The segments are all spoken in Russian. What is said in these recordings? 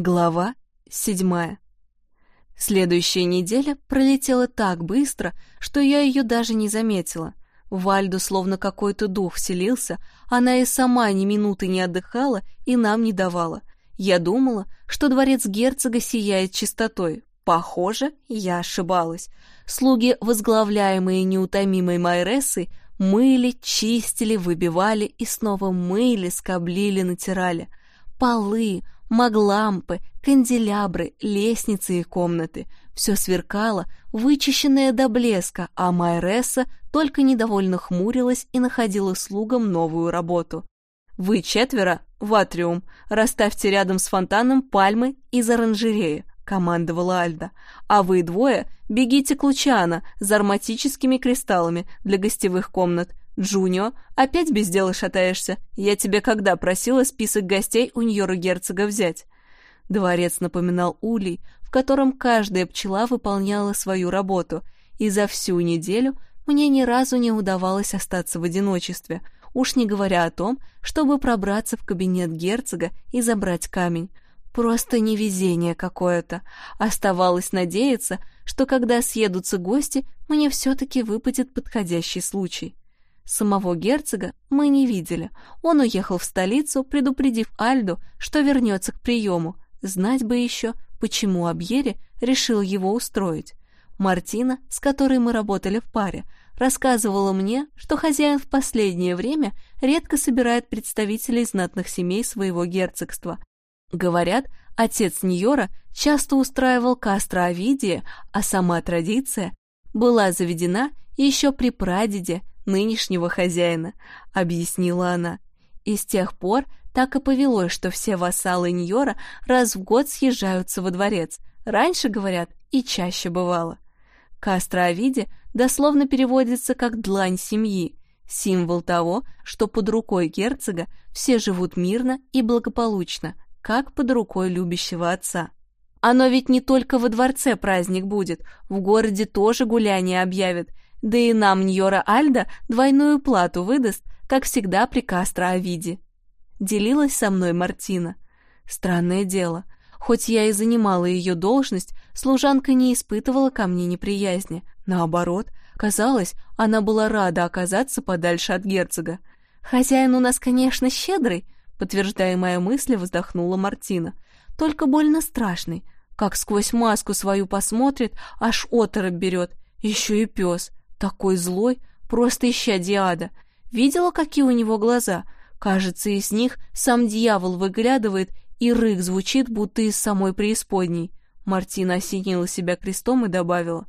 Глава седьмая. Следующая неделя пролетела так быстро, что я ее даже не заметила. В Альду словно какой-то дух вселился, она и сама ни минуты не отдыхала и нам не давала. Я думала, что дворец герцога сияет чистотой. Похоже, я ошибалась. Слуги, возглавляемые неутомимой Майрессой, мыли, чистили, выбивали и снова мыли, скоблили, натирали. Полы, маглампы, канделябры, лестницы и комнаты. Все сверкало, вычищенное до блеска, а Майреса только недовольно хмурилась и находила слугам новую работу. «Вы четверо в атриум, расставьте рядом с фонтаном пальмы из оранжереи», — командовала Альда. «А вы двое бегите к Лучана за ароматическими кристаллами для гостевых комнат. «Джунио, опять без дела шатаешься? Я тебе когда просила список гостей у Ньора Герцога взять?» Дворец напоминал улей, в котором каждая пчела выполняла свою работу, и за всю неделю мне ни разу не удавалось остаться в одиночестве, уж не говоря о том, чтобы пробраться в кабинет герцога и забрать камень. Просто невезение какое-то. Оставалось надеяться, что когда съедутся гости, мне все-таки выпадет подходящий случай. Самого герцога мы не видели. Он уехал в столицу, предупредив Альду, что вернется к приему. Знать бы еще, почему Абьери решил его устроить. Мартина, с которой мы работали в паре, рассказывала мне, что хозяин в последнее время редко собирает представителей знатных семей своего герцогства. Говорят, отец Ньора часто устраивал кастро Овидия, а сама традиция была заведена еще при прадеде нынешнего хозяина», — объяснила она. И с тех пор так и повелось, что все вассалы Ньора раз в год съезжаются во дворец. Раньше, говорят, и чаще бывало. Кастро Овиди дословно переводится как «длань семьи», символ того, что под рукой герцога все живут мирно и благополучно, как под рукой любящего отца. Оно ведь не только во дворце праздник будет, в городе тоже гуляние объявят, да и нам Ньора Альда двойную плату выдаст, как всегда при Кастро Овиде. Делилась со мной Мартина. Странное дело. Хоть я и занимала ее должность, служанка не испытывала ко мне неприязни. Наоборот, казалось, она была рада оказаться подальше от герцога. «Хозяин у нас, конечно, щедрый», подтверждая мои мысли, вздохнула Мартина. «Только больно страшный. Как сквозь маску свою посмотрит, аж оторопь берет. Еще и пес. Такой злой, просто ища Диада. Видела, какие у него глаза? Кажется, из них сам дьявол выглядывает, и рык звучит, будто из самой преисподней. Мартина осенила себя крестом и добавила.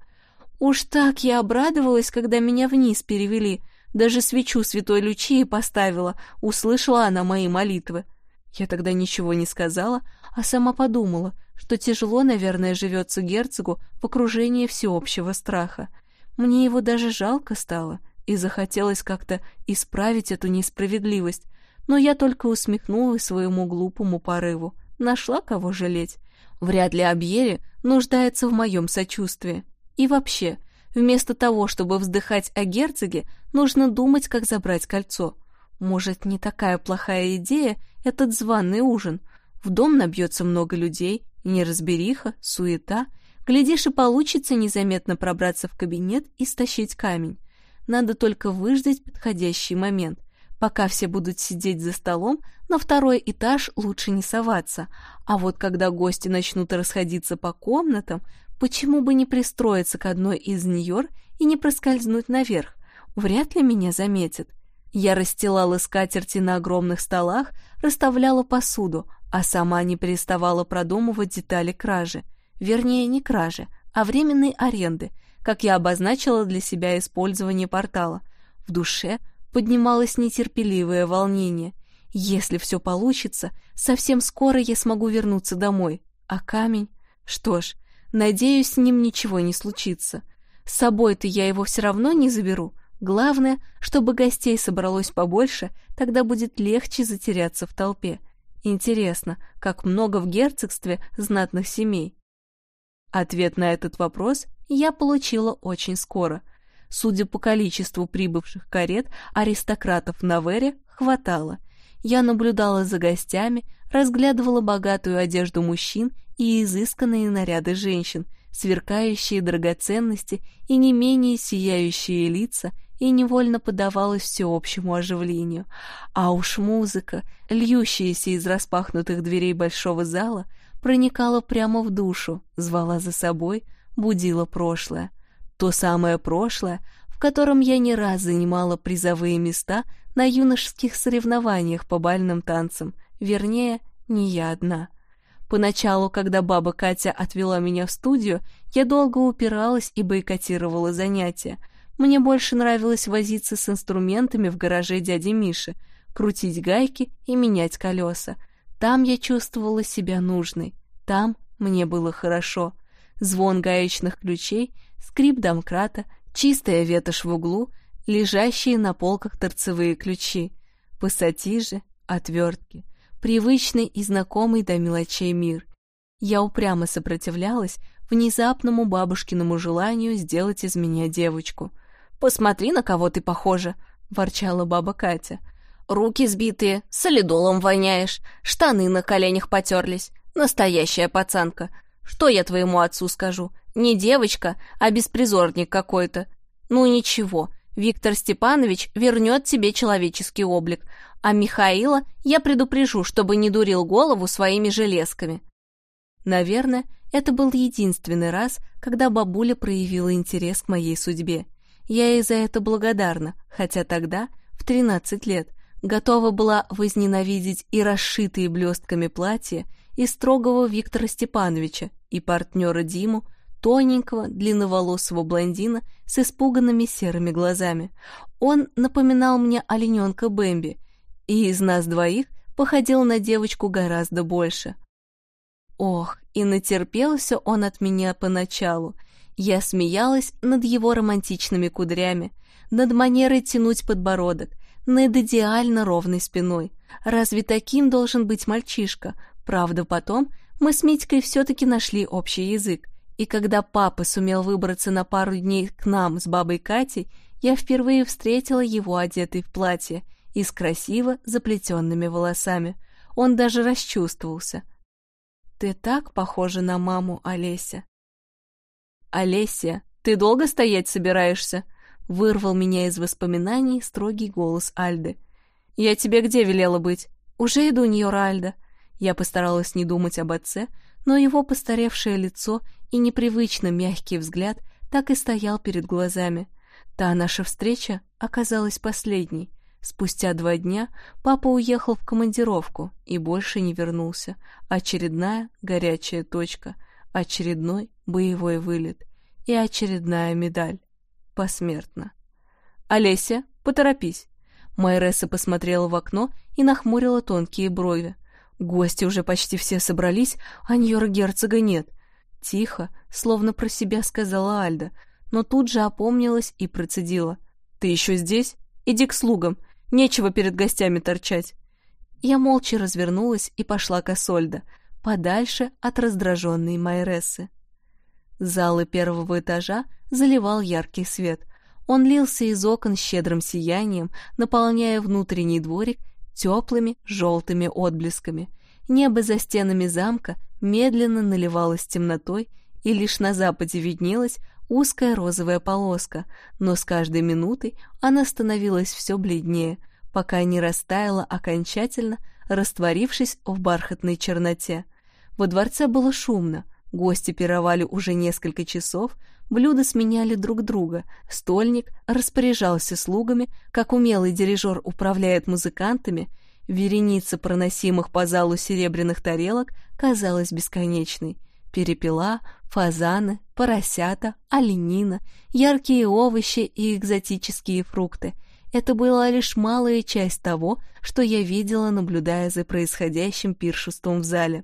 «Уж так я обрадовалась, когда меня вниз перевели. Даже свечу святой Лючии поставила, услышала она мои молитвы». Я тогда ничего не сказала, а сама подумала, что тяжело, наверное, живется герцогу в окружении всеобщего страха. Мне его даже жалко стало, и захотелось как-то исправить эту несправедливость, но я только усмехнулась своему глупому порыву. Нашла кого жалеть. Вряд ли Абьери нуждается в моем сочувствии. И вообще, вместо того, чтобы вздыхать о герцоге, нужно думать, как забрать кольцо. Может, не такая плохая идея этот званый ужин. В дом набьется много людей, неразбериха, суета — Глядишь, и получится незаметно пробраться в кабинет и стащить камень. Надо только выждать подходящий момент. Пока все будут сидеть за столом, на второй этаж лучше не соваться. А вот когда гости начнут расходиться по комнатам, почему бы не пристроиться к одной из Нью-Йор и не проскользнуть наверх? Вряд ли меня заметят. Я расстилала скатерти на огромных столах, расставляла посуду, а сама не переставала продумывать детали кражи — вернее, не кражи, а временной аренды, как я обозначила для себя использование портала. В душе поднималось нетерпеливое волнение. Если все получится, совсем скоро я смогу вернуться домой. А камень? Что ж, надеюсь, с ним ничего не случится. С собой-то я его все равно не заберу. Главное, чтобы гостей собралось побольше, тогда будет легче затеряться в толпе. Интересно, как много в герцогстве знатных семей. Ответ на этот вопрос я получила очень скоро. Судя по количеству прибывших карет, аристократов на Вере хватало. Я наблюдала за гостями, разглядывала богатую одежду мужчин и изысканные наряды женщин, сверкающие драгоценности и не менее сияющие лица, и невольно поддавалась всеобщему оживлению. А уж музыка, льющаяся из распахнутых дверей большого зала, проникала прямо в душу, звала за собой, будила прошлое. То самое прошлое, в котором я не раз занимала призовые места на юношеских соревнованиях по бальным танцам, вернее, не я одна. Поначалу, когда баба Катя отвела меня в студию, я долго упиралась и бойкотировала занятия. Мне больше нравилось возиться с инструментами в гараже дяди Миши, крутить гайки и менять колеса. Там я чувствовала себя нужной, там мне было хорошо. Звон гаечных ключей, скрип домкрата, чистая ветошь в углу, лежащие на полках торцевые ключи, пассатижи, отвертки, привычный и знакомый до мелочей мир. Я упрямо сопротивлялась внезапному бабушкиному желанию сделать из меня девочку. «Посмотри, на кого ты похожа!» — ворчала баба Катя. «Руки сбитые, солидолом воняешь, штаны на коленях потерлись. Настоящая пацанка. Что я твоему отцу скажу? Не девочка, а беспризорник какой-то. Ну ничего, Виктор Степанович вернет тебе человеческий облик, а Михаила я предупрежу, чтобы не дурил голову своими железками. Наверное, это был единственный раз, когда бабуля проявила интерес к моей судьбе. Я ей за это благодарна, хотя тогда, в 13 лет, готова была возненавидеть и расшитые блестками платья, и строгого Виктора Степановича, и партнера Диму, тоненького, длинноволосого блондина с испуганными серыми глазами. Он напоминал мне олененка Бэмби, и из нас двоих походил на девочку гораздо больше. Ох, и натерпелся он от меня поначалу. Я смеялась над его романтичными кудрями, над манерой тянуть подбородок, над идеально ровной спиной. Разве таким должен быть мальчишка? Правда, потом мы с Митькой все-таки нашли общий язык, и когда папа сумел выбраться на пару дней к нам с бабой Катей, я впервые встретила его одетый в платье и с красиво заплетенными волосами. Он даже расчувствовался. «Ты так похожа на маму, Олеся». «Олеся, ты долго стоять собираешься?» Вырвал меня из воспоминаний строгий голос Альды. «Я тебе где велела быть?» «Уже иду, Ньора Альда». Я постаралась не думать об отце, но его постаревшее лицо и непривычно мягкий взгляд так и стоял перед глазами. Та наша встреча оказалась последней. Спустя два дня папа уехал в командировку и больше не вернулся. Очередная горячая точка, очередной боевой вылет и очередная медаль. Посмертно. «Олеся, поторопись!» Майреса посмотрела в окно и нахмурила тонкие брови. Гости уже почти все собрались, а Ньора герцога нет. Тихо, словно про себя сказала Альда, но тут же опомнилась и процедила. «Ты еще здесь? Иди к слугам, нечего перед гостями торчать». Я молча развернулась и пошла к Асольдо, подальше от раздраженной Майрессы. Залы первого этажа заливал яркий свет. Он лился из окон щедрым сиянием, наполняя внутренний дворик теплыми желтыми отблесками. Небо за стенами замка медленно наливалось темнотой, и лишь на западе виднелась узкая розовая полоска, но с каждой минутой она становилась все бледнее, пока не растаяла окончательно, растворившись в бархатной черноте. Во дворце было шумно, гости пировали уже несколько часов, блюда сменяли друг друга, стольник распоряжался слугами, как умелый дирижер управляет музыкантами, вереница проносимых по залу серебряных тарелок казалась бесконечной. Перепела, фазаны, поросята, оленина, яркие овощи и экзотические фрукты — это была лишь малая часть того, что я видела, наблюдая за происходящим пиршеством в зале.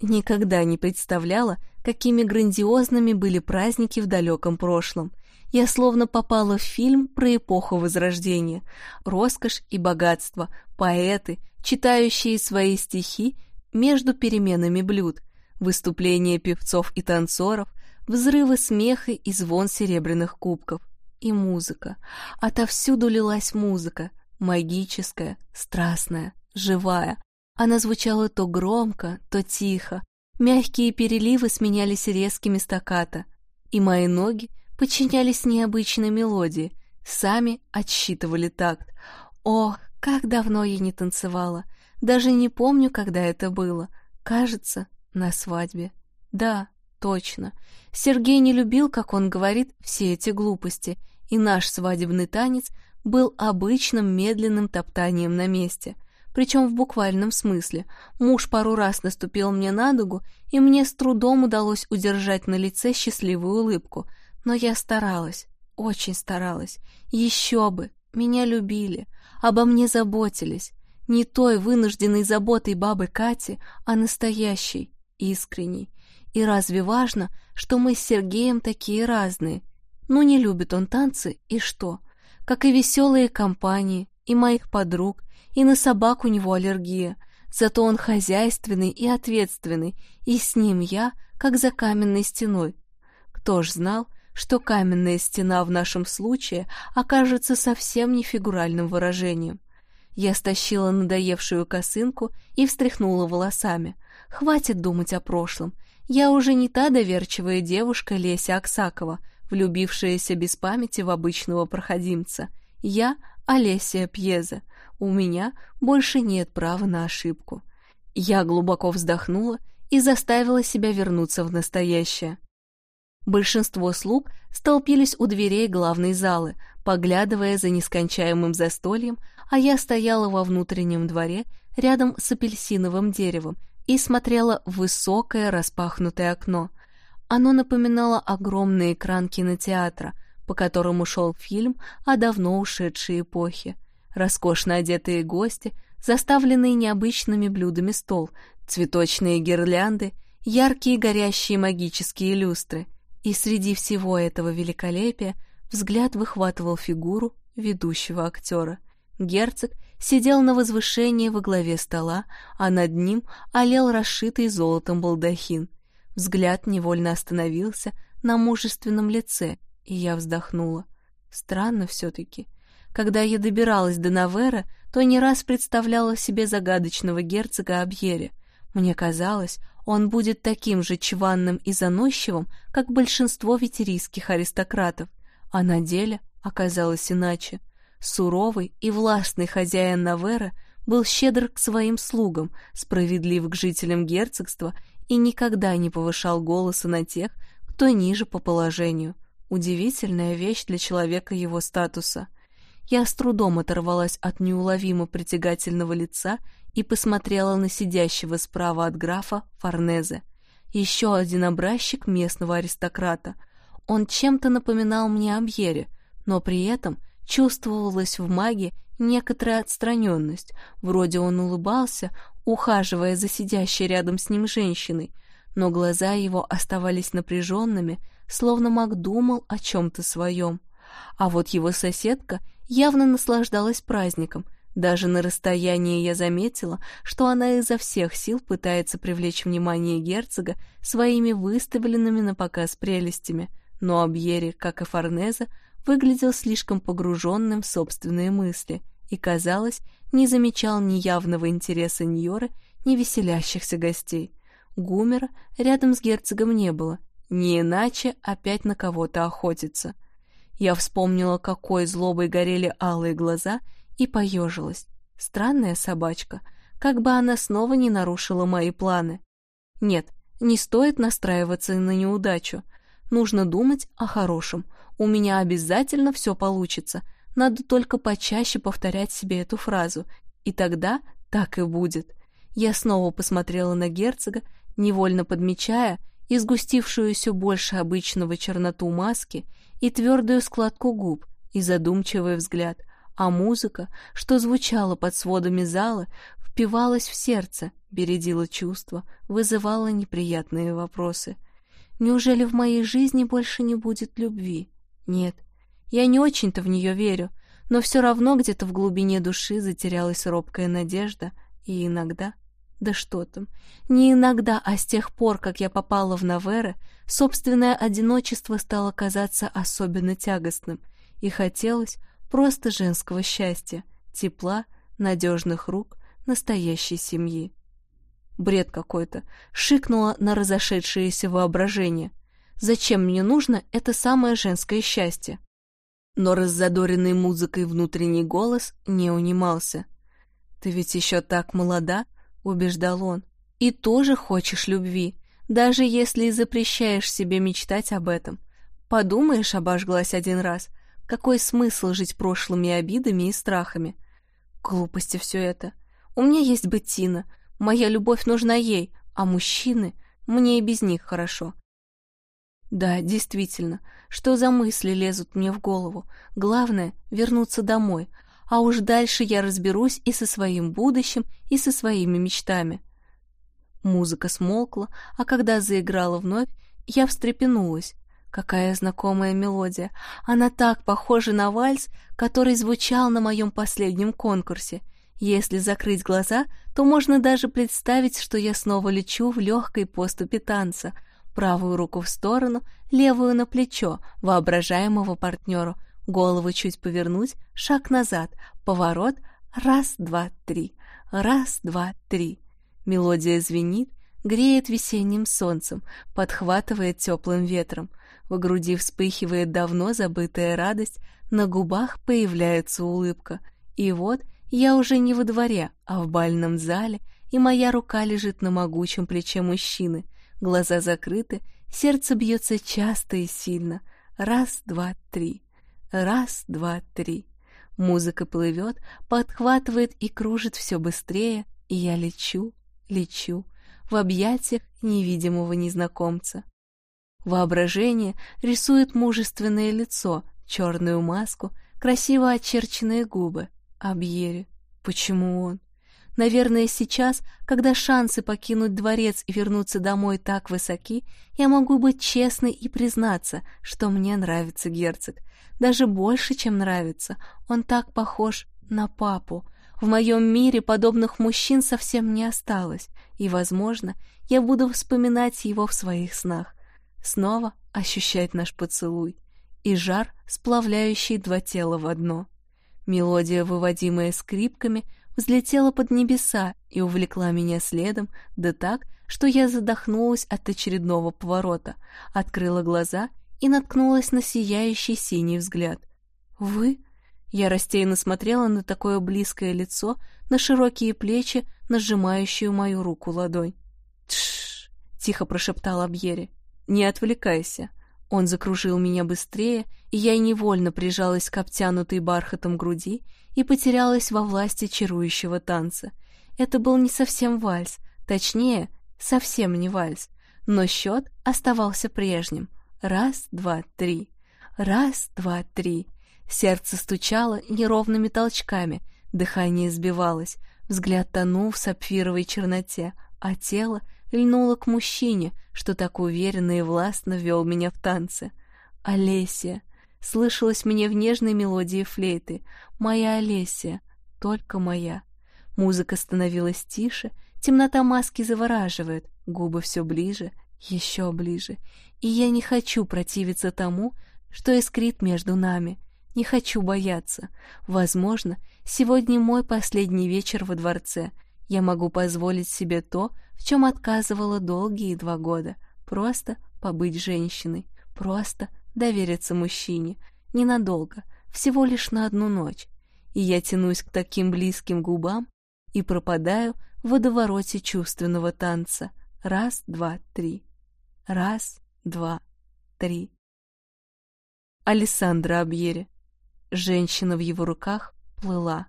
Никогда не представляла, какими грандиозными были праздники в далеком прошлом. Я словно попала в фильм про эпоху Возрождения. Роскошь и богатство, поэты, читающие свои стихи между переменами блюд, выступления певцов и танцоров, взрывы смеха и звон серебряных кубков. И музыка. Отовсюду лилась музыка, магическая, страстная, живая, Она звучала то громко, то тихо. Мягкие переливы сменялись резкими стаккато, и мои ноги подчинялись необычной мелодии, сами отсчитывали такт. Ох, как давно я не танцевала. Даже не помню, когда это было. Кажется, на свадьбе. Да, точно. Сергей не любил, как он говорит, все эти глупости, и наш свадебный танец был обычным медленным топтанием на месте. Причем в буквальном смысле. Муж пару раз наступил мне на ногу, и мне с трудом удалось удержать на лице счастливую улыбку. Но я старалась, очень старалась. Еще бы, меня любили, обо мне заботились. Не той вынужденной заботой бабы Кати, а настоящей, искренней. И разве важно, что мы с Сергеем такие разные? Ну, не любит он танцы, и что? Как и веселые компании, и моих подруг, и на собак у него аллергия. Зато он хозяйственный и ответственный, и с ним я, как за каменной стеной. Кто ж знал, что каменная стена в нашем случае окажется совсем не фигуральным выражением. Я стащила надоевшую косынку и встряхнула волосами. Хватит думать о прошлом. Я уже не та доверчивая девушка Леся Аксакова, влюбившаяся без памяти в обычного проходимца. Я Олеся Пьеза. У меня больше нет права на ошибку. Я глубоко вздохнула и заставила себя вернуться в настоящее. Большинство слуг столпились у дверей главной залы, поглядывая за нескончаемым застольем, а я стояла во внутреннем дворе рядом с апельсиновым деревом и смотрела в высокое распахнутое окно. Оно напоминало огромный экран кинотеатра, по которому шел фильм о давно ушедшей эпохе. Роскошно одетые гости, заставленные необычными блюдами стол, цветочные гирлянды, яркие горящие магические люстры — и среди всего этого великолепия взгляд выхватывал фигуру ведущего актера. Герцог сидел на возвышении во главе стола, а над ним олел расшитый золотом балдахин. Взгляд невольно остановился на мужественном лице, и я вздохнула. Странно все-таки. Когда я добиралась до Навера, то не раз представляла себе загадочного герцога Абьере. Мне казалось, он будет таким же чванным и заносчивым, как большинство ветерийских аристократов, а на деле оказалось иначе. Суровый и властный хозяин Навера был щедр к своим слугам, справедлив к жителям герцогства и никогда не повышал голоса на тех, кто ниже по положению. Удивительная вещь для человека его статуса. Я с трудом оторвалась от неуловимо притягательного лица и посмотрела на сидящего справа от графа Форнезе. Еще один образчик местного аристократа. Он чем-то напоминал мне об Ере, но при этом чувствовалась в маге некоторая отстраненность, вроде он улыбался, ухаживая за сидящей рядом с ним женщиной, но глаза его оставались напряженными, словно маг думал о чем-то своем. А вот его соседка явно наслаждалась праздником — даже на расстоянии я заметила, что она изо всех сил пытается привлечь внимание герцога своими выставленными на показ прелестями, но Абьери, как и Форнеза, выглядел слишком погруженным в собственные мысли и, казалось, не замечал ни явного интереса Ньоры, ни веселящихся гостей. Гумера рядом с герцогом не было, не иначе опять на кого-то охотиться. Я вспомнила, какой злобой горели алые глаза — и поежилась. Странная собачка, как бы она снова не нарушила мои планы. Нет, не стоит настраиваться на неудачу. Нужно думать о хорошем. У меня обязательно все получится. Надо только почаще повторять себе эту фразу. И тогда так и будет. Я снова посмотрела на герцога, невольно подмечая и сгустившуюся больше обычного черноту маски, и твердую складку губ, и задумчивый взгляд а музыка, что звучала под сводами зала, впивалась в сердце, бередила чувства, вызывала неприятные вопросы. Неужели в моей жизни больше не будет любви? Нет, я не очень-то в нее верю, но все равно где-то в глубине души затерялась робкая надежда, и иногда... Да что там, не иногда, а с тех пор, как я попала в Наверы, собственное одиночество стало казаться особенно тягостным, и хотелось, Просто женского счастья, тепла, надежных рук, настоящей семьи. Бред какой-то. Шикнула на разошедшееся воображение. Зачем мне нужно это самое женское счастье? Но раззадоренный музыкой внутренний голос не унимался. «Ты ведь еще так молода», — убеждал он, — «и тоже хочешь любви, даже если и запрещаешь себе мечтать об этом. Подумаешь, обожглась один раз. Какой смысл жить прошлыми обидами и страхами? Глупости все это. У меня есть Беттина, моя любовь нужна ей, а мужчины, мне и без них хорошо. Да, действительно, что за мысли лезут мне в голову? Главное — вернуться домой, а уж дальше я разберусь и со своим будущим, и со своими мечтами. Музыка смолкла, а когда заиграла вновь, я встрепенулась. Какая знакомая мелодия. Она так похожа на вальс, который звучал на моем последнем конкурсе. Если закрыть глаза, то можно даже представить, что я снова лечу в легкой поступе танца. Правую руку в сторону, левую на плечо воображаемого партнеру, голову чуть повернуть, шаг назад, поворот, раз, два, три, раз, два, три. Мелодия звенит, греет весенним солнцем, подхватывает теплым ветром. В груди вспыхивает давно забытая радость, на губах появляется улыбка. И вот я уже не во дворе, а в бальном зале, и моя рука лежит на могучем плече мужчины. Глаза закрыты, сердце бьется часто и сильно. Раз, два, три. Раз, два, три. Музыка плывет, подхватывает и кружит все быстрее, и я лечу, лечу в объятиях невидимого незнакомца. Воображение рисует мужественное лицо, черную маску, красиво очерченные губы. Абьере. Почему он? Наверное, сейчас, когда шансы покинуть дворец и вернуться домой так высоки, я могу быть честной и признаться, что мне нравится герцог. Даже больше, чем нравится. Он так похож на папу. В моем мире подобных мужчин совсем не осталось, и, возможно, я буду вспоминать его в своих снах снова ощущать наш поцелуй и жар, сплавляющий два тела в одно. Мелодия, выводимая скрипками, взлетела под небеса и увлекла меня следом, да так, что я задохнулась от очередного поворота, открыла глаза и наткнулась на сияющий синий взгляд. «Вы?» Я растерянно смотрела на такое близкое лицо, на широкие плечи, на сжимающую мою руку ладонь. «Тш!» — тихо прошептал Абьери. «Не отвлекайся». Он закружил меня быстрее, и я невольно прижалась к обтянутой бархатом груди и потерялась во власти чарующего танца. Это был не совсем вальс, точнее, совсем не вальс, но счет оставался прежним. Раз, два, три. Раз, два, три. Сердце стучало неровными толчками, дыхание сбивалось, взгляд тонул в сапфировой черноте, а тело льнула к мужчине, что так уверенно и властно вел меня в танце. Олеся. Слышалась мне в нежной мелодии флейты. Моя Олеся. Только моя. Музыка становилась тише, темнота маски завораживает, губы все ближе, еще ближе. И я не хочу противиться тому, что искрит между нами. Не хочу бояться. Возможно, сегодня мой последний вечер во дворце — я могу позволить себе то, в чем отказывала долгие два года. Просто побыть женщиной, просто довериться мужчине. Ненадолго, всего лишь на одну ночь. И я тянусь к таким близким губам и пропадаю в водовороте чувственного танца. Раз, два, три. Раз, два, три. Алессандро Абьери. Женщина в его руках плыла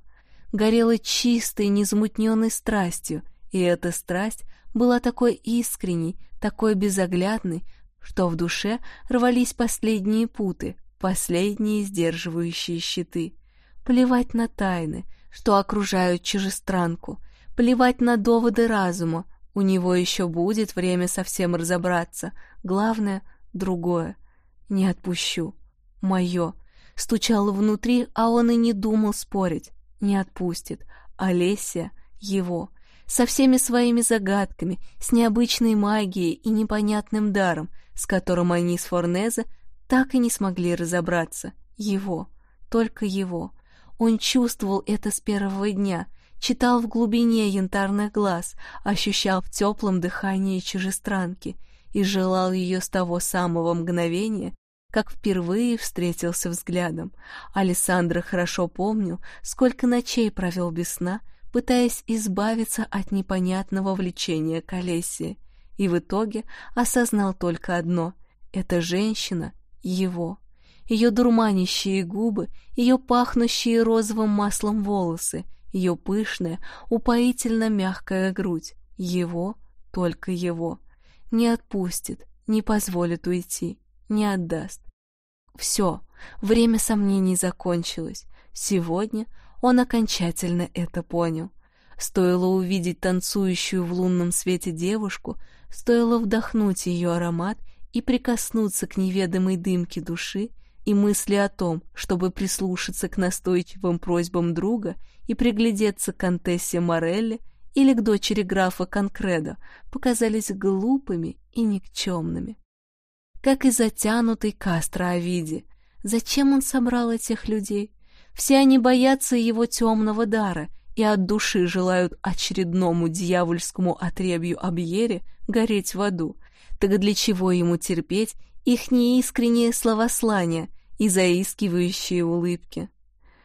горела чистой, незамутненной страстью, и эта страсть была такой искренней, такой безоглядной, что в душе рвались последние путы, последние сдерживающие щиты. Плевать на тайны, что окружают чужестранку, плевать на доводы разума, у него еще будет время совсем разобраться. Главное — другое. Не отпущу. Мое. Стучало внутри, а он и не думал спорить не отпустит. Олеся — его. Со всеми своими загадками, с необычной магией и непонятным даром, с которым они с Форнезе так и не смогли разобраться. Его. Только его. Он чувствовал это с первого дня, читал в глубине янтарных глаз, ощущал в теплом дыхании чужестранки и желал ее с того самого мгновения, как впервые встретился взглядом. Александр хорошо помнил, сколько ночей провел без сна, пытаясь избавиться от непонятного влечения к Олесе, и в итоге осознал только одно — эта женщина — его. Ее дурманящие губы, ее пахнущие розовым маслом волосы, ее пышная, упоительно мягкая грудь — его, только его. Не отпустит, не позволит уйти, не отдаст. Все, время сомнений закончилось. Сегодня он окончательно это понял. Стоило увидеть танцующую в лунном свете девушку, стоило вдохнуть ее аромат и прикоснуться к неведомой дымке души, и мысли о том, чтобы прислушаться к настойчивым просьбам друга и приглядеться к Контессе Морелли или к дочери графа Конкредо, показались глупыми и никчемными. Как и затянутый Кастро Овиди. Зачем он собрал этих людей? Все они боятся его темного дара и от души желают очередному дьявольскому отребью Абьере гореть в аду. Так для чего ему терпеть их неискреннее словослание и заискивающие улыбки?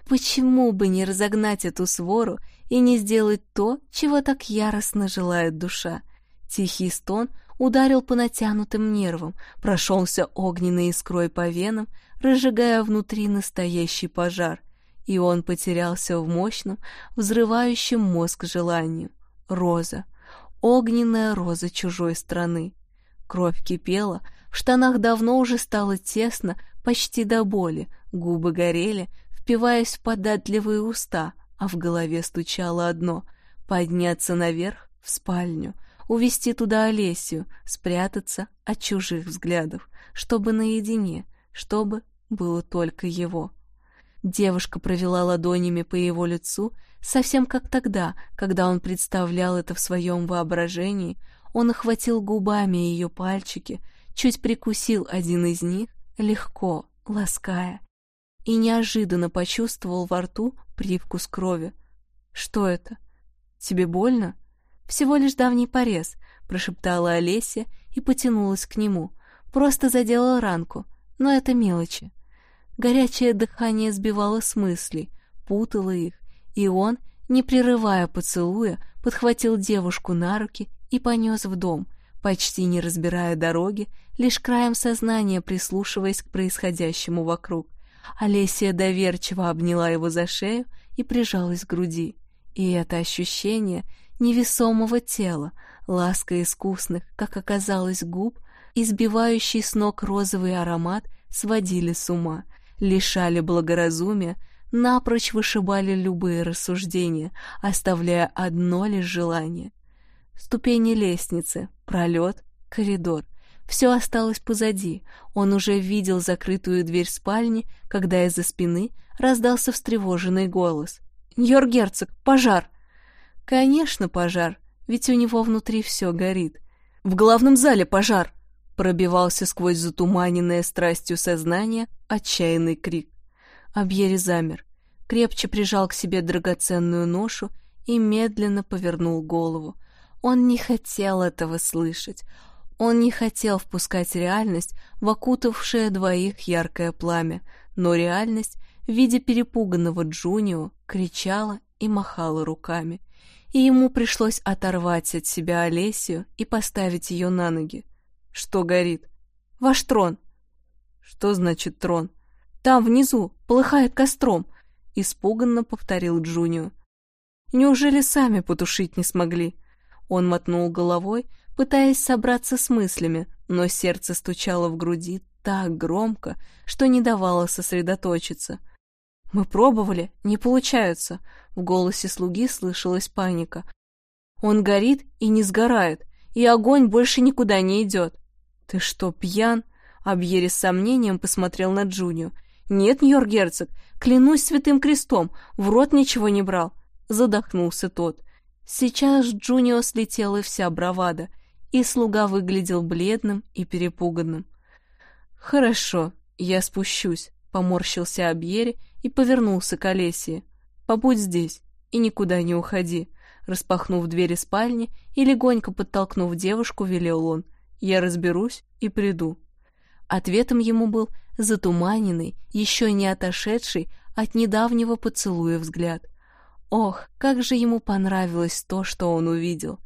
Почему бы не разогнать эту свору и не сделать то, чего так яростно желает душа? Тихий стон ударил по натянутым нервам, прошелся огненной искрой по венам, разжигая внутри настоящий пожар — и он потерялся в мощном, взрывающем мозг желанию. Роза. Огненная роза чужой страны. Кровь кипела, в штанах давно уже стало тесно, почти до боли, губы горели, впиваясь в податливые уста, а в голове стучало одно — подняться наверх, в спальню, увести туда Олесию, спрятаться от чужих взглядов, чтобы наедине, чтобы было только его. Девушка провела ладонями по его лицу, совсем как тогда, когда он представлял это в своем воображении. Он охватил губами ее пальчики, чуть прикусил один из них, легко, лаская, и неожиданно почувствовал во рту привкус крови. «Что это? Тебе больно?» «Всего лишь давний порез», — прошептала Олеся и потянулась к нему. «Просто задела ранку, но это мелочи». Горячее дыхание сбивало с мыслей, путало их, и он, не прерывая поцелуя, подхватил девушку на руки и понес в дом, почти не разбирая дороги, лишь краем сознания прислушиваясь к происходящему вокруг. Олесия доверчиво обняла его за шею и прижалась к груди. И это ощущение невесомого тела, ласка искусных, как оказалось, губ, избивающий с ног розовый аромат, сводили с ума — лишали благоразумия, напрочь вышибали любые рассуждения, оставляя одно лишь желание. Ступени лестницы, пролет, коридор. Все осталось позади. Он уже видел закрытую дверь спальни, когда из-за спины раздался встревоженный голос. «Йоргерцог, пожар!» «Конечно, пожар, ведь у него внутри все горит. В главном зале пожар!» Пробивался сквозь затуманенное страстью сознание отчаянный крик. Абьери замер, крепче прижал к себе драгоценную ношу и медленно повернул голову. Он не хотел этого слышать. Он не хотел впускать реальность в окутавшее двоих яркое пламя, но реальность в виде перепуганного Джунио кричала и махала руками, и ему пришлось оторвать от себя Олесию и поставить ее на ноги. Что горит? Ваш трон. Что значит трон? Там внизу, полыхает костром, испуганно повторил Джунио. Неужели сами потушить не смогли? Он мотнул головой, пытаясь собраться с мыслями, но сердце стучало в груди так громко, что не давало сосредоточиться. «Мы пробовали, не получается», — в голосе слуги слышалась паника. «Он горит и не сгорает, и огонь больше никуда не идет. «Ты что, пьян?» Абьери с сомнением посмотрел на Джунио. «Нет, Ньор-герцог, клянусь святым крестом, в рот ничего не брал». Задохнулся тот. Сейчас Джунио слетела вся бравада, и слуга выглядел бледным и перепуганным. «Хорошо, я спущусь», — поморщился Абьери и повернулся к Олесии. «Побудь здесь, и никуда не уходи. Распахнув двери спальни и легонько подтолкнув девушку, велел он. Я разберусь и приду. Ответом ему был затуманенный, еще не отошедший от недавнего поцелуя взгляд. Ох, как же ему понравилось то, что он увидел.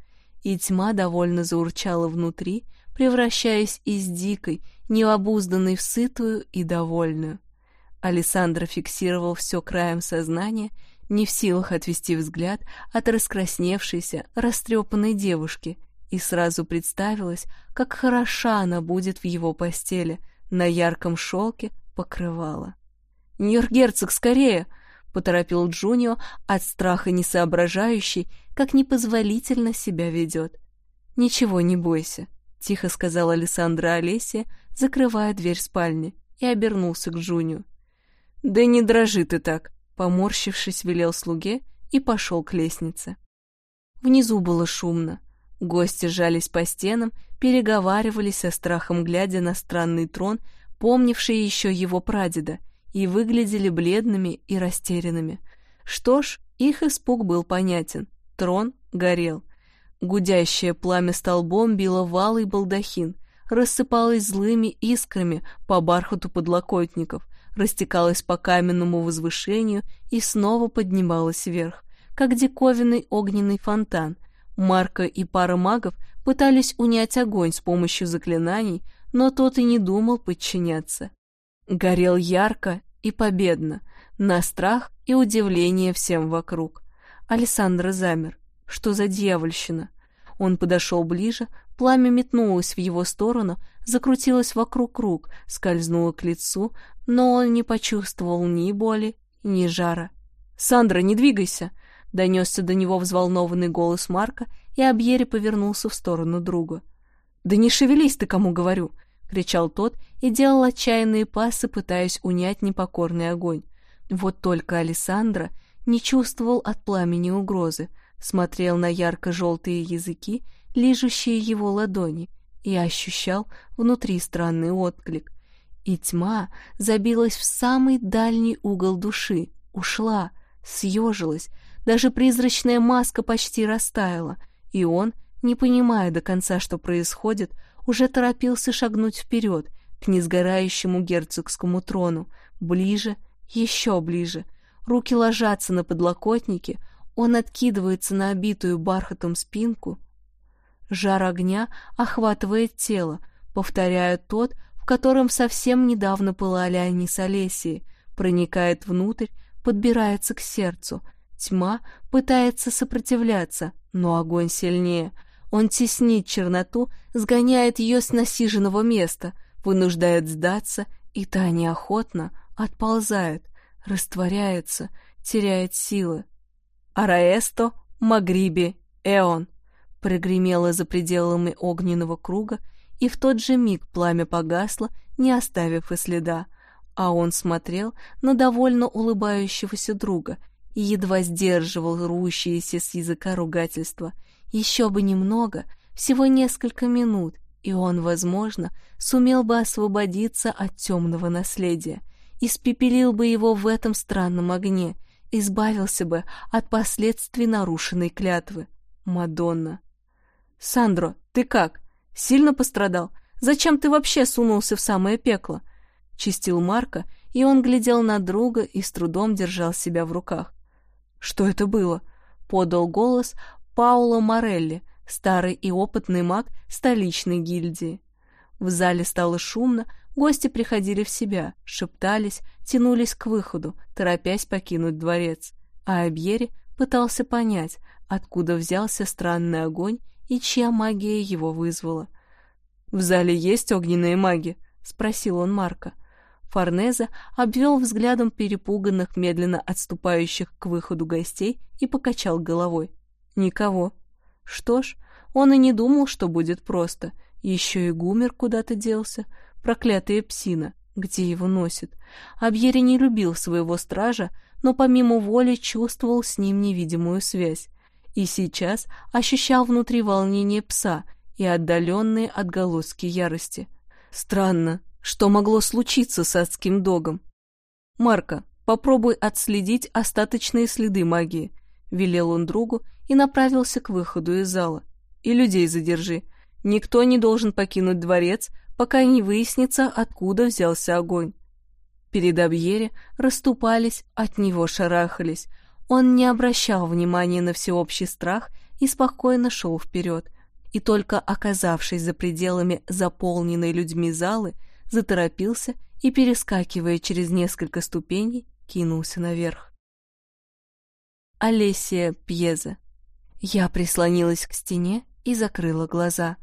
И тьма довольно заурчала внутри, превращаясь из дикой, необузданной в сытую и довольную. Александра фиксировал все краем сознания, не в силах отвести взгляд от раскрасневшейся, растрепанной девушки, и сразу представилось, как хороша она будет в его постели, на ярком шелке покрывала. «Нью-Йорк-герцог, скорее!» — поторопил Джунио, от страха не соображающий, как непозволительно себя ведет. «Ничего, не бойся», — тихо сказала Александра Олесе, закрывая дверь спальни, и обернулся к Джунио. «Да не дрожи ты так», — поморщившись, велел слуге и пошел к лестнице. Внизу было шумно. Гости жались по стенам, переговаривались со страхом, глядя на странный трон, помнивший еще его прадеда, и выглядели бледными и растерянными. Что ж, их испуг был понятен. Трон горел. Гудящее пламя столбом било валый балдахин, рассыпалось злыми искрами по бархату подлокотников, растекалось по каменному возвышению и снова поднималось вверх, как диковинный огненный фонтан. Марка и пара магов пытались унять огонь с помощью заклинаний, но тот и не думал подчиняться. Горел ярко и победно, на страх и удивление всем вокруг. Александр замер. Что за дьявольщина? Он подошел ближе, пламя метнулось в его сторону, закрутилось вокруг рук, скользнуло к лицу, но он не почувствовал ни боли, ни жара. «Сандра, не двигайся!» — донесся до него взволнованный голос Марка, и Абьери повернулся в сторону друга. «Да не шевелись ты, кому говорю!» — кричал тот и делал отчаянные пасы, пытаясь унять непокорный огонь. Вот только Александра не чувствовал от пламени угрозы, смотрел на ярко-желтые языки, лижущие его ладони, и ощущал внутри странный отклик. И тьма забилась в самый дальний угол души, ушла, съежилась, даже призрачная маска почти растаяла, и он, не понимая до конца, что происходит, уже торопился шагнуть вперед, к несгорающему герцогскому трону, ближе, еще ближе. Руки ложатся на подлокотники, он откидывается на обитую бархатом спинку. Жар огня охватывает тело, повторяя тот, в котором совсем недавно пылали они с Олесией, проникает внутрь, подбирается к сердцу. Тьма пытается сопротивляться, но огонь сильнее — он теснит черноту, сгоняет ее с насиженного места, вынуждает сдаться, и та неохотно отползает, растворяется, теряет силы. «Араэсто, Магриби, Эон!» Прогремело за пределами огненного круга, и в тот же миг пламя погасло, не оставив и следа, а он смотрел на довольно улыбающегося друга и едва сдерживал рвущиеся с языка ругательства — еще бы немного, всего несколько минут, и он, возможно, сумел бы освободиться от темного наследия, испепелил бы его в этом странном огне, избавился бы от последствий нарушенной клятвы. Мадонна. «Сандро, ты как? Сильно пострадал? Зачем ты вообще сунулся в самое пекло?» Чистил Марка, и он глядел на друга и с трудом держал себя в руках. «Что это было?» — подал голос, Пауло Морелли, старый и опытный маг столичной гильдии. В зале стало шумно, гости приходили в себя, шептались, тянулись к выходу, торопясь покинуть дворец. А Абьери пытался понять, откуда взялся странный огонь и чья магия его вызвала. «В зале есть огненные маги?» — спросил он Марка. Форнеза обвел взглядом перепуганных, медленно отступающих к выходу гостей и покачал головой. Никого. Что ж, он и не думал, что будет просто. Еще и Гумер куда-то делся. Проклятая псина. Где его носит? Абьери не любил своего стража, но помимо воли чувствовал с ним невидимую связь. И сейчас ощущал внутри волнение пса и отдаленные отголоски ярости. Странно, что могло случиться с адским догом? Марка, попробуй отследить остаточные следы магии. — велел он другу и направился к выходу из зала. «И людей задержи. Никто не должен покинуть дворец, пока не выяснится, откуда взялся огонь». Перед Абьере расступались, от него шарахались. Он не обращал внимания на всеобщий страх и спокойно шел вперед. И только оказавшись за пределами заполненной людьми залы, заторопился и, перескакивая через несколько ступеней, кинулся наверх. Олесия Пьеза. Я прислонилась к стене и закрыла глаза,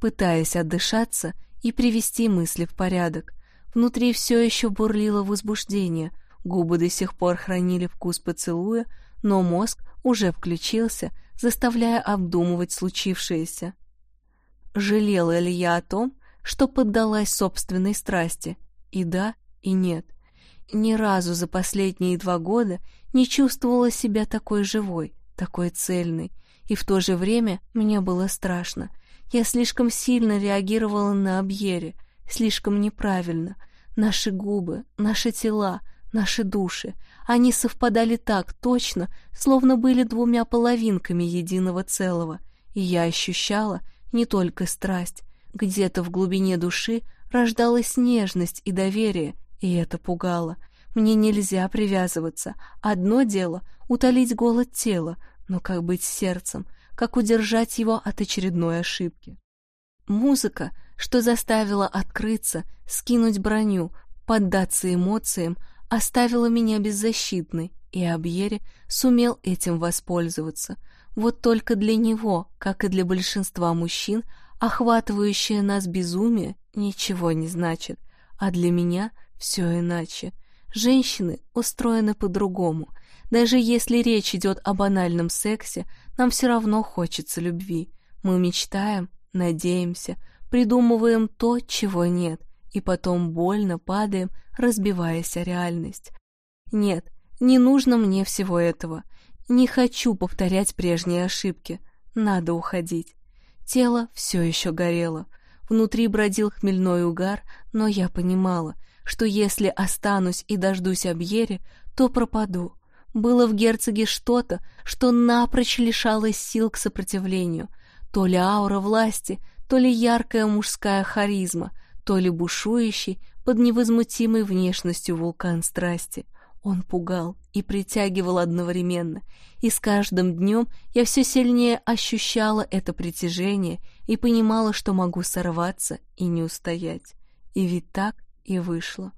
пытаясь отдышаться и привести мысли в порядок. Внутри все еще бурлило возбуждение, губы до сих пор хранили вкус поцелуя, но мозг уже включился, заставляя обдумывать случившееся. Жалела ли я о том, что поддалась собственной страсти? И да, и нет. Ни разу за последние два года не чувствовала себя такой живой, такой цельной, и в то же время мне было страшно. Я слишком сильно реагировала на Абьере, слишком неправильно. Наши губы, наши тела, наши души, они совпадали так точно, словно были двумя половинками единого целого, и я ощущала не только страсть, где-то в глубине души рождалась нежность и доверие, и это пугало. Мне нельзя привязываться. Одно дело — утолить голод тела, но как быть сердцем, как удержать его от очередной ошибки? Музыка, что заставила открыться, скинуть броню, поддаться эмоциям, оставила меня беззащитной, и Абьере сумел этим воспользоваться. Вот только для него, как и для большинства мужчин, охватывающее нас безумие ничего не значит, а для меня все иначе. Женщины устроены по-другому. Даже если речь идет о банальном сексе, нам все равно хочется любви. Мы мечтаем, надеемся, придумываем то, чего нет, и потом больно падаем, разбиваясь о реальность. Нет, не нужно мне всего этого. Не хочу повторять прежние ошибки. Надо уходить. Тело все еще горело. Внутри бродил хмельной угар, но я понимала, что если останусь и дождусь Абьере, то пропаду. Было в герцоге что-то, что напрочь лишалось сил к сопротивлению. То ли аура власти, то ли яркая мужская харизма, то ли бушующий под невозмутимой внешностью вулкан страсти. Он пугал и притягивал одновременно, и с каждым днем я все сильнее ощущала это притяжение и понимала, что могу сорваться и не устоять. И ведь так и вышло.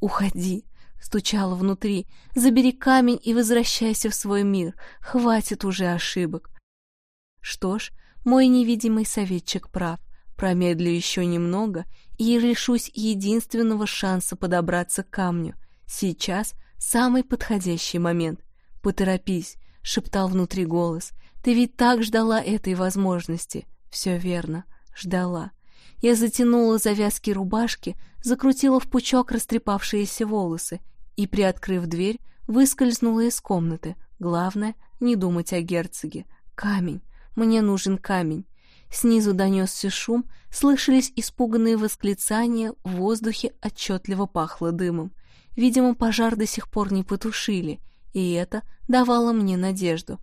«Уходи!» — стучала внутри. «Забери камень и возвращайся в свой мир. Хватит уже ошибок!» Что ж, мой невидимый советчик прав. Промедлю еще немного и лишусь единственного шанса подобраться к камню. Сейчас самый подходящий момент. «Поторопись!» — шептал внутри голос. «Ты ведь так ждала этой возможности!» «Все верно, ждала!» Я затянула завязки рубашки, закрутила в пучок растрепавшиеся волосы и, приоткрыв дверь, выскользнула из комнаты. Главное — не думать о герцоге. Камень. Мне нужен камень. Снизу донесся шум, слышались испуганные восклицания, в воздухе отчетливо пахло дымом. Видимо, пожар до сих пор не потушили, и это давало мне надежду.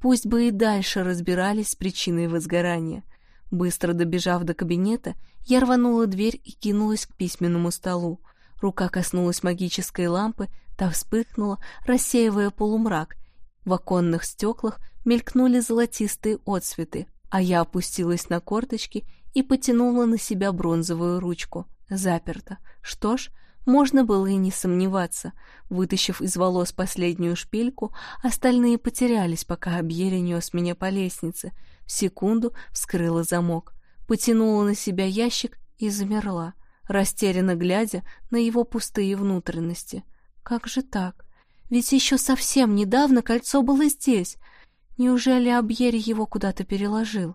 Пусть бы и дальше разбирались с причиной возгорания. Быстро добежав до кабинета, я рванула дверь и кинулась к письменному столу. Рука коснулась магической лампы, та вспыхнула, рассеивая полумрак. В оконных стеклах мелькнули золотистые отсветы, а я опустилась на корточки и потянула на себя бронзовую ручку. Заперто. Что ж, можно было и не сомневаться. Вытащив из волос последнюю шпильку, остальные потерялись, пока Абьери нес меня по лестнице. В секунду вскрыла замок, потянула на себя ящик и замерла, растерянно глядя на его пустые внутренности. Как же так? Ведь еще совсем недавно кольцо было здесь. Неужели Абьери его куда-то переложил?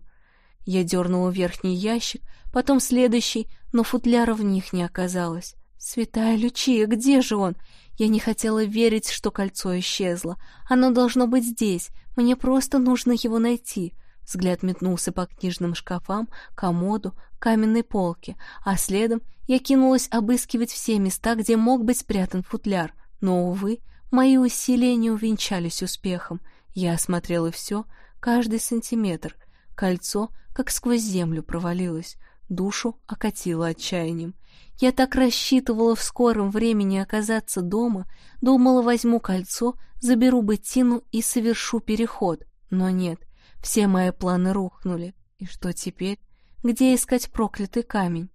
Я дернула верхний ящик, потом следующий, но футляра в них не оказалось. «Святая Лючия, где же он?» Я не хотела верить, что кольцо исчезло. Оно должно быть здесь. Мне просто нужно его найти. Взгляд метнулся по книжным шкафам, комоду, каменной полке, а следом я кинулась обыскивать все места, где мог быть спрятан футляр. Но, увы, мои усилия не увенчались успехом. Я осмотрела все, каждый сантиметр. Кольцо, как сквозь землю провалилось, душу окатило отчаянием. Я так рассчитывала в скором времени оказаться дома, думала, возьму кольцо, заберу Беттину и совершу переход. Но нет, все мои планы рухнули. И что теперь? Где искать проклятый камень?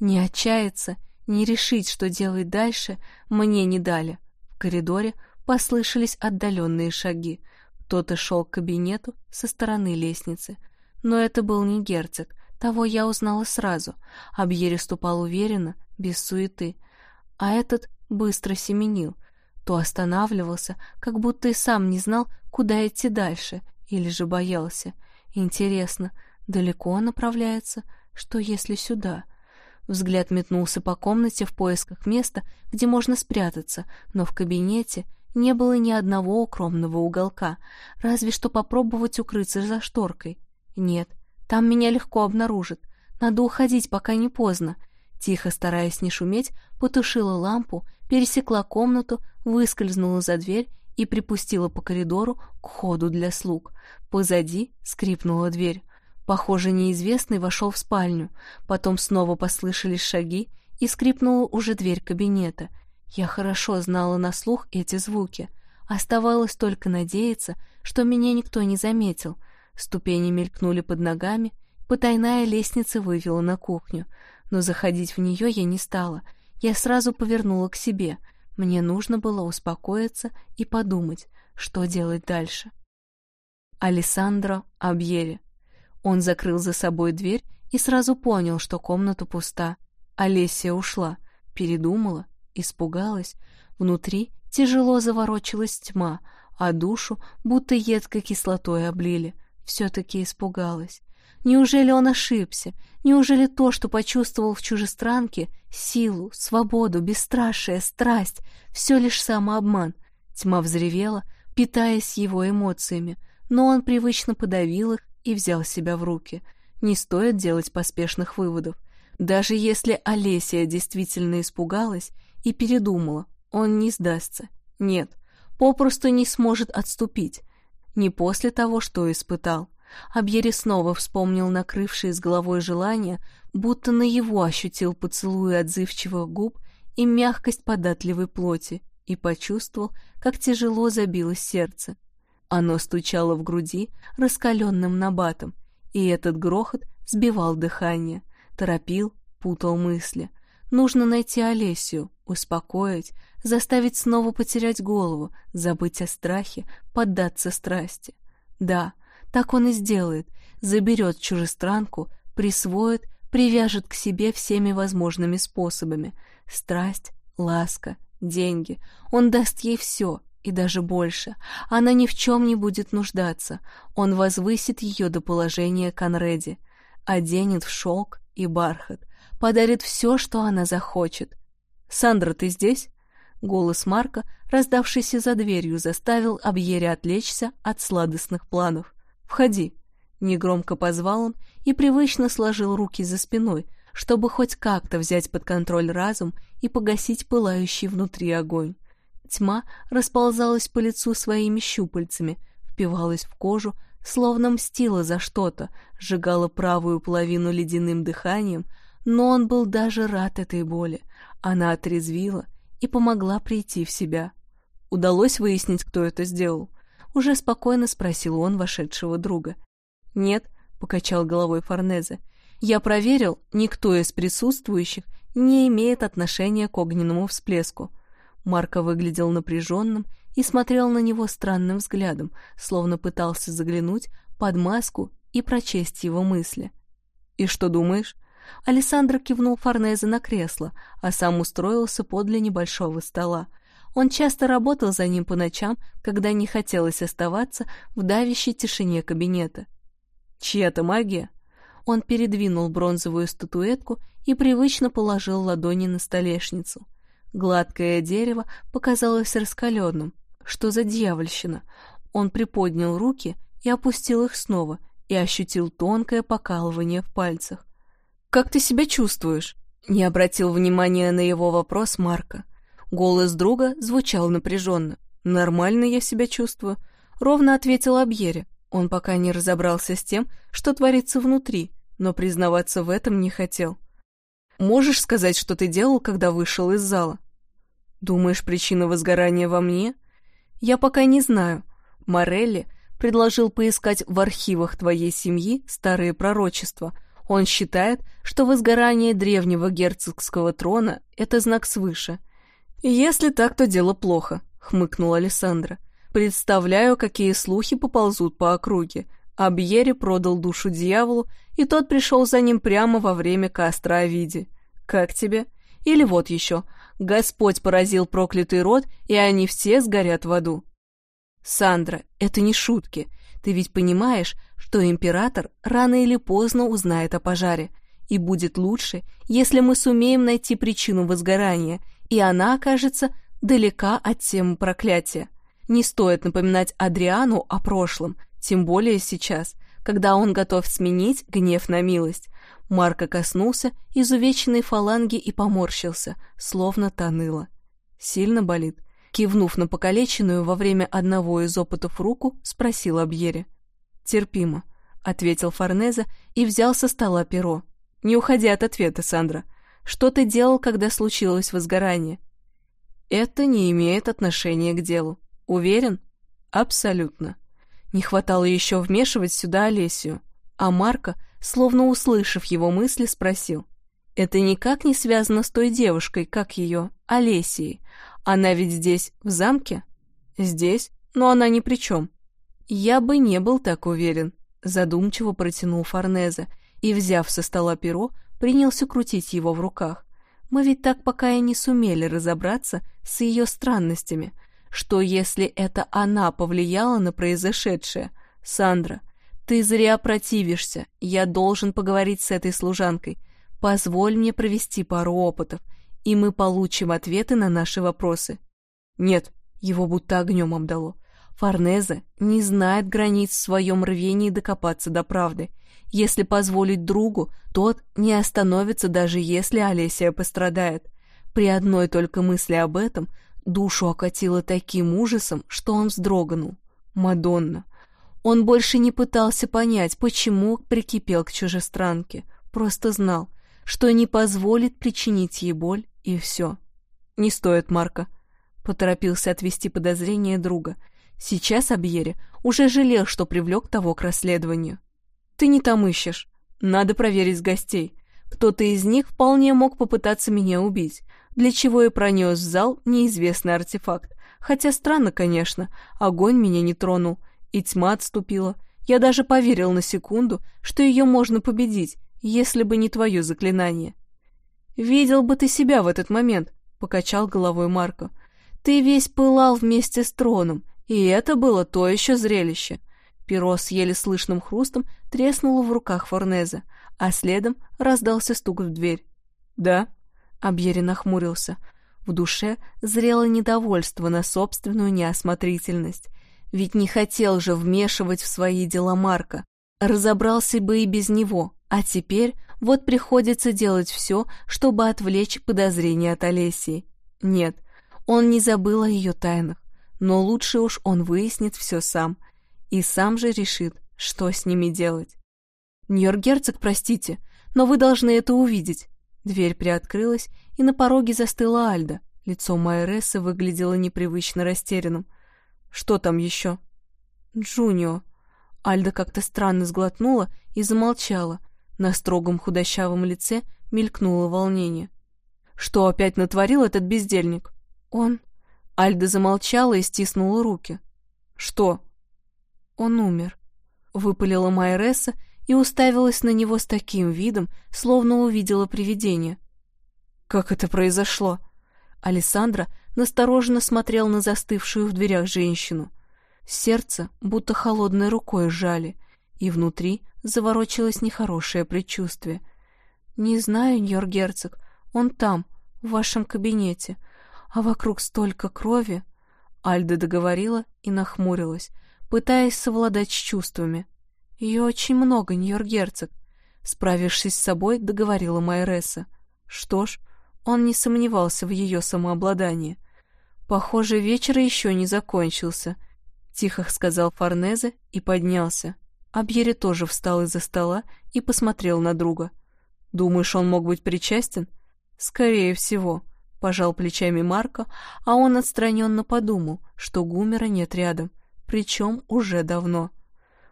Не отчаяться, не решить, что делать дальше, мне не дали. В коридоре послышались отдаленные шаги. Кто-то шел к кабинету со стороны лестницы. Но это был не герцог, того я узнала сразу. Абьери ступал уверенно, без суеты. А этот быстро семенил. То останавливался, как будто и сам не знал, куда идти дальше, или же боялся. Интересно, далеко он направляется? Что если сюда? Взгляд метнулся по комнате в поисках места, где можно спрятаться, но в кабинете не было ни одного укромного уголка, разве что попробовать укрыться за шторкой. Нет, там меня легко обнаружат. Надо уходить, пока не поздно. Тихо, стараясь не шуметь, потушила лампу, пересекла комнату, выскользнула за дверь и припустила по коридору к ходу для слуг. Позади скрипнула дверь. Похоже, неизвестный вошел в спальню. Потом снова послышались шаги, и скрипнула уже дверь кабинета. Я хорошо знала на слух эти звуки. Оставалось только надеяться, что меня никто не заметил — Ступени мелькнули под ногами, потайная лестница вывела на кухню, но заходить в нее я не стала. Я сразу повернула к себе. Мне нужно было успокоиться и подумать, что делать дальше. Алессандро Абьери. Он закрыл за собой дверь и сразу понял, что комната пуста. Олеся ушла, передумала, испугалась. Внутри тяжело заворочилась тьма, а душу будто едкой кислотой облили — все-таки испугалась. Неужели он ошибся? Неужели то, что почувствовал в чужестранке, силу, свободу, бесстрашие, страсть, все лишь самообман? Тьма взревела, питаясь его эмоциями, но он привычно подавил их и взял себя в руки. Не стоит делать поспешных выводов. Даже если Олеся действительно испугалась и передумала, он не сдастся. Нет, попросту не сможет отступить не после того, что испытал. Абьери снова вспомнил накрывшее с головой желание, будто на его ощутил поцелуй отзывчивых губ и мягкость податливой плоти, и почувствовал, как тяжело забилось сердце. Оно стучало в груди раскаленным набатом, и этот грохот сбивал дыхание, торопил, путал мысли. Нужно найти Олесию, успокоить, заставить снова потерять голову, забыть о страхе, поддаться страсти. Да, так он и сделает, заберет чужестранку, присвоит, привяжет к себе всеми возможными способами. Страсть, ласка, деньги. Он даст ей все, и даже больше. Она ни в чем не будет нуждаться. Он возвысит ее до положения Конреди, оденет в шелк и бархат, подарит все, что она захочет. «Сандра, ты здесь?» Голос Марка, раздавшийся за дверью, заставил Абьере отвлечься от сладостных планов. «Входи!» Негромко позвал он и привычно сложил руки за спиной, чтобы хоть как-то взять под контроль разум и погасить пылающий внутри огонь. Тьма расползалась по лицу своими щупальцами, впивалась в кожу, словно мстила за что-то, сжигала правую половину ледяным дыханием, но он был даже рад этой боли. Она отрезвила и помогла прийти в себя. Удалось выяснить, кто это сделал? Уже спокойно спросил он вошедшего друга. «Нет», — покачал головой Форнезе, — «я проверил, никто из присутствующих не имеет отношения к огненному всплеску». Марко выглядел напряженным и смотрел на него странным взглядом, словно пытался заглянуть под маску и прочесть его мысли. «И что думаешь?» Александр кивнул Форнезе на кресло, а сам устроился подле небольшого стола. Он часто работал за ним по ночам, когда не хотелось оставаться в давящей тишине кабинета. «Чья-то магия?» Он передвинул бронзовую статуэтку и привычно положил ладони на столешницу. Гладкое дерево показалось раскаленным. Что за дьявольщина? Он приподнял руки и опустил их снова, и ощутил тонкое покалывание в пальцах. «Как ты себя чувствуешь?» Не обратил внимания на его вопрос Марка. Голос друга звучал напряженно. «Нормально я себя чувствую. ровно ответил Абьере. Он пока не разобрался с тем, что творится внутри, но признаваться в этом не хотел. «Можешь сказать, что ты делал, когда вышел из зала?» «Думаешь, причина возгорания во мне?» «Я пока не знаю. Морелли предложил поискать в архивах твоей семьи старые пророчества. Он считает, что возгорание древнего герцогского трона — это знак свыше. «Если так, то дело плохо», — хмыкнула Александра. «Представляю, какие слухи поползут по округе. Абьери продал душу дьяволу, и тот пришел за ним прямо во время костра Овиди. Как тебе? Или вот еще. Господь поразил проклятый род, и они все сгорят в аду. Сандра, это не шутки. Ты ведь понимаешь, что император рано или поздно узнает о пожаре, и будет лучше, если мы сумеем найти причину возгорания, и она окажется далека от темы проклятия. Не стоит напоминать Адриану о прошлом, тем более сейчас, когда он готов сменить гнев на милость. Марко коснулся изувеченной фаланги и поморщился, словно тоныла. Сильно болит. Кивнув на покалеченную во время одного из опытов руку, спросил Абьере. «Терпимо», — ответил Форнеза и взял со стола перо. «Не уходи от ответа, Сандра. Что ты делал, когда случилось возгорание?» «Это не имеет отношения к делу. Уверен?» «Абсолютно». Не хватало еще вмешивать сюда Олесию. А Марко, словно услышав его мысли, спросил. «Это никак не связано с той девушкой, как ее, Олесией, она ведь здесь, в замке? Здесь, но она ни при чем. Я бы не был так уверен, задумчиво протянул Форнезе и, взяв со стола перо, принялся крутить его в руках. Мы ведь так пока и не сумели разобраться с ее странностями. Что если это она повлияла на произошедшее? Сандра, ты зря противишься. Я должен поговорить с этой служанкой. Позволь мне провести пару опытов и мы получим ответы на наши вопросы. Нет, его будто огнем обдало. Форнезе не знает границ в своем рвении докопаться до правды. Если позволить другу, тот не остановится, даже если Олесия пострадает. При одной только мысли об этом душу окатило таким ужасом, что он вздрогнул. Мадонна. Он больше не пытался понять, почему прикипел к чужестранке. Просто знал, что не позволит причинить ей боль и все. Не стоит, Марка. Поторопился отвести подозрение друга. Сейчас Абьере уже жалел, что привлек того к расследованию. Ты не там ищешь. Надо проверить гостей. Кто-то из них вполне мог попытаться меня убить, для чего и пронес в зал неизвестный артефакт. Хотя странно, конечно, огонь меня не тронул, и тьма отступила. Я даже поверил на секунду, что ее можно победить, если бы не твое заклинание. «Видел бы ты себя в этот момент», — покачал головой Марко. «Ты весь пылал вместе с троном, и это было то еще зрелище». Перо с еле слышным хрустом треснуло в руках Форнеза, а следом раздался стук в дверь. «Да?» — Абьери нахмурился. В душе зрело недовольство на собственную неосмотрительность. Ведь не хотел же вмешивать в свои дела Марка. Разобрался бы и без него, а теперь вот приходится делать все, чтобы отвлечь подозрения от Олесии. Нет, он не забыл о ее тайнах, но лучше уж он выяснит все сам и сам же решит, что с ними делать. «Нью-Йорк-герцог, простите, но вы должны это увидеть». Дверь приоткрылась, и на пороге застыла Альда. Лицо Майресы выглядело непривычно растерянным. «Что там еще?» «Джунио». Альда как-то странно сглотнула и замолчала, на строгом худощавом лице мелькнуло волнение. «Что опять натворил этот бездельник?» «Он...» Альда замолчала и стиснула руки. «Что?» «Он умер», — выпалила Майреса и уставилась на него с таким видом, словно увидела привидение. «Как это произошло?» Александра настороженно смотрел на застывшую в дверях женщину. Сердце будто холодной рукой сжали, и внутри заворочилось нехорошее предчувствие. «Не знаю, Ньор-герцог, он там, в вашем кабинете, а вокруг столько крови...» Альда договорила и нахмурилась, пытаясь совладать с чувствами. «Ее очень много, Ньор-герцог», — справившись с собой, договорила Майреса. Что ж, он не сомневался в ее самообладании. Похоже, вечер еще не закончился. Тихо сказал Форнезе и поднялся. Абьери тоже встал из-за стола и посмотрел на друга. «Думаешь, он мог быть причастен?» «Скорее всего», — пожал плечами Марко, а он отстраненно подумал, что Гумера нет рядом, причем уже давно.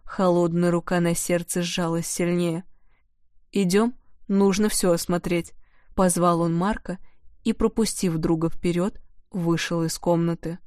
Холодная рука на сердце сжалась сильнее. «Идем, нужно все осмотреть», — позвал он Марка и, пропустив друга вперед, вышел из комнаты.